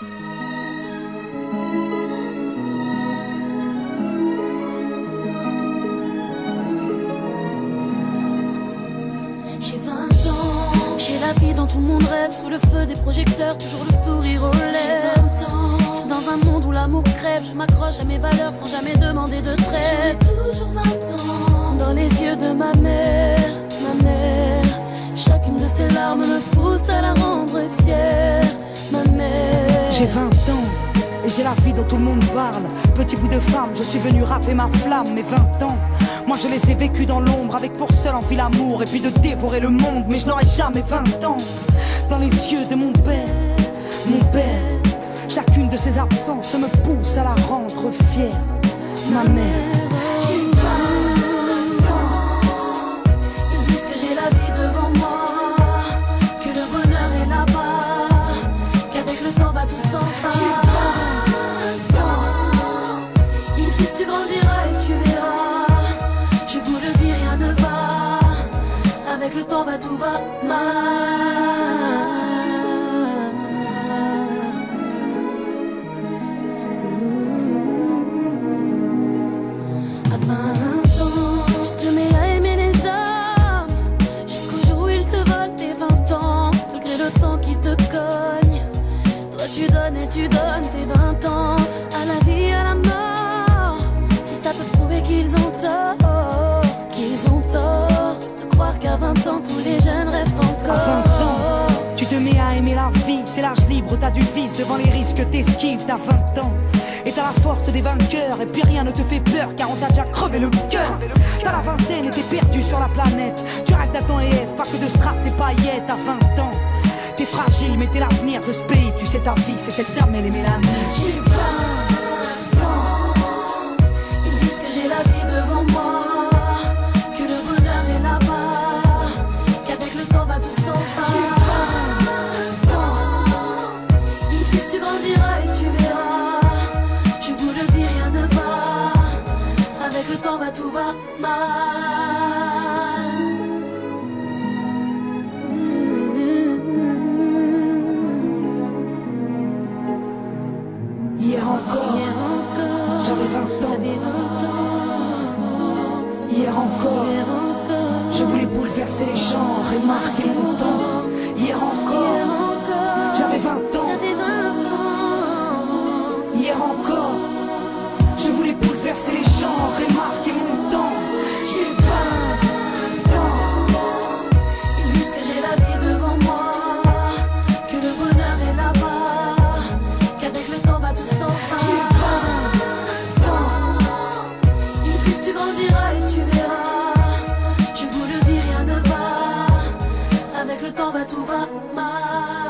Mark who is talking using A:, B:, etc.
A: la vie dont tout le monde rêve, sous le feu des projecteurs, toujours le sourire aux lèvres. J'ai 20 ans, dans un monde où l'amour crève, je m'accroche à mes valeurs sans jamais demander de trêve. J'ai toujours 20 ans, dans les yeux de ma mère, ma mère. Chacune de ses larmes me pousse à la rendre fière.
B: J'ai 20 ans et j'ai la vie dont tout le monde parle. Petit bout de femme, je suis venu rapper ma flamme, mes 20 ans. Moi je les ai vécus dans l'ombre avec pour seul envie l'amour et puis de dévorer le monde, mais je n'aurai jamais 20 ans. Dans les yeux de mon père, mon père, chacune de ses absences me pousse à la rendre fière, ma mère.
A: Avec le temps tout va mal. À 20 ans, tu te mets à aimer les hommes. Jusqu'au jour où ils te volent tes 20 ans. Malgré le temps qui te cogne. Toi tu donnes et tu donnes tes 20 ans. À la vie, à la mort. Si ça peut prouver qu'ils ont
B: c'est l'âge libre, t'as du vice devant les risques, t'esquives, t'as 20 ans. Et t'as la force des vainqueurs, et puis rien ne te fait peur, car on t'a déjà crevé le cœur. T'as la vingtaine et t'es perdu sur la planète. Tu rêves d'Adam et Ève, pas que de strass et paillettes à 20 ans. T'es fragile, mais t'es l'avenir de ce pays, tu sais ta vie, c'est celle d'Amel et Mélanie.
A: J'ai 20 va tout va mal.
B: Hier encore, j'avais 20 ans. Hier encore, je voulais bouleverser les genres et marquer mon temps. Hier encore,
A: le temps va tout va mal.